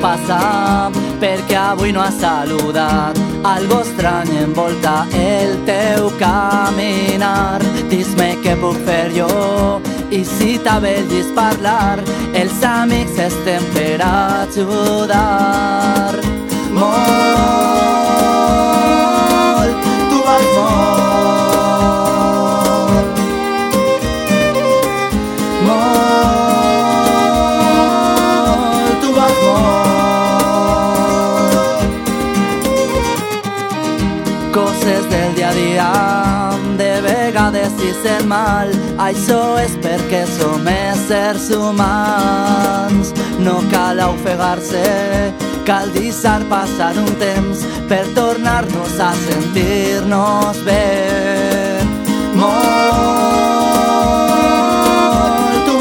passar perquè avui no has saludat. Algo estrany envolta el teu caminar. Dis-me què puc fer jo i si t'avellis parlar, els amics estem per ajudar. Coses del dia a dia, de vegades si sent mal, això és perquè som éssers humans. No cal ofegar-se, cal deixar passar un temps per tornar-nos a sentir-nos bé. Tu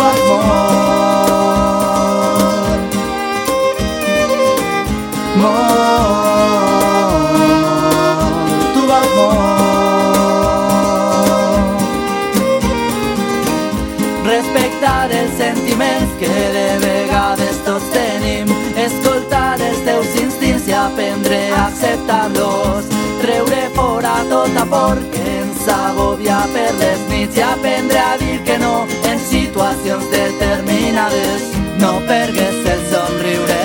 Respectar els sentiments que de vegades tots tenim, escoltar els teus instints i aprendre a acceptar-los, treure fora tota por que ens agobia per les nits i aprendre a dir que no en situacions determinades. No pergues el somriure,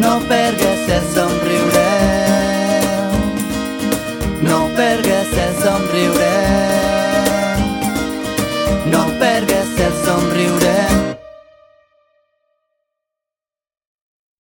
no pergues el somriure, no pergues el somriure.